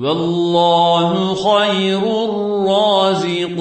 والله خير الرازقين.